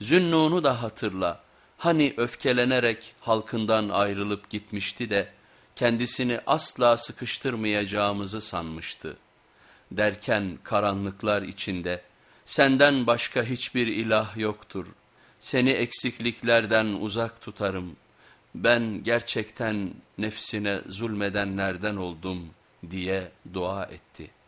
Zünnun'u da hatırla. Hani öfkelenerek halkından ayrılıp gitmişti de kendisini asla sıkıştırmayacağımızı sanmıştı. Derken karanlıklar içinde senden başka hiçbir ilah yoktur. Seni eksikliklerden uzak tutarım. Ben gerçekten nefsine zulmedenlerden oldum diye dua etti.''